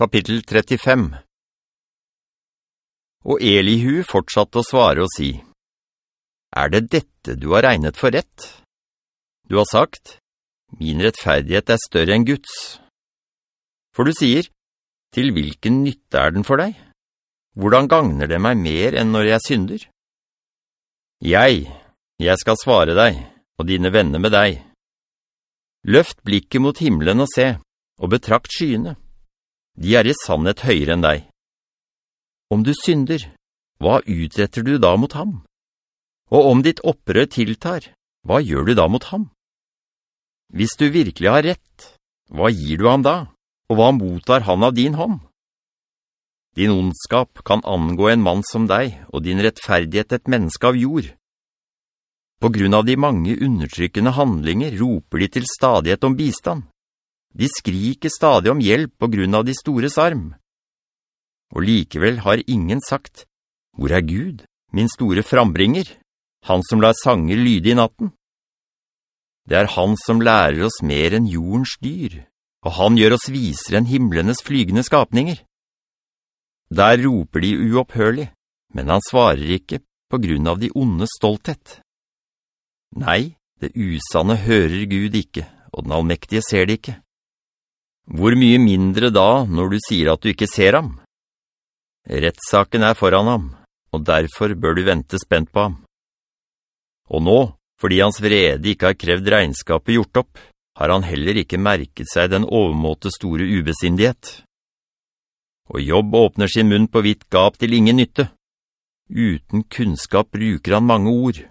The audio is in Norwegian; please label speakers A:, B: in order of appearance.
A: Kapittel 35 Og Elihu fortsatte å svare og si, «Er det dette du har regnet for rett? Du har sagt, min rettferdighet er større enn Guds. For du sier, til hvilken nytte er den for deg? Hvordan gagner det meg mer enn når jeg synder? Jeg, jeg skal svare deg, og dine venner med deg. Løft blikket mot himmelen og se, og betrakt skyene. De er i sannhet høyere enn deg. Om du synder, hva utretter du da mot ham? Og om ditt opprør tiltar, hva gjør du da mot ham? Hvis du virkelig har rett, hva gir du ham da, og hva mottar han av din hånd? Din ondskap kan angå en mann som deg, og din rettferdighet et menneske av jord. På grunn av de mange undertrykkende handlinger roper de til stadighet om bistand. De skriker stadig om hjelp på grunn av de store sarm. Og likevel har ingen sagt, «Hvor er Gud, min store frambringer, han som lar sanger lyde i natten?» Det er han som lærer oss mer enn jordens dyr, og han gjør oss visere enn himmelenes flygende skapninger. Der roper de uopphørlig, men han svarer ikke på grunn av de onde stolthet. Nei, det usanne hører Gud ikke, og den allmektige ser det ikke. Hvor mye mindre da når du sier at du ikke ser ham? Rettsaken er foran ham, og derfor bør du vente spent på ham. Og nå, fordi hans vrede ikke har krevd regnskapet gjort opp, har han heller ikke merket seg den overmåte store ubesindighet. Og jobb åpner sin munn på hvitt gap til ingen nytte. Uten kunnskap bruker han mange ord.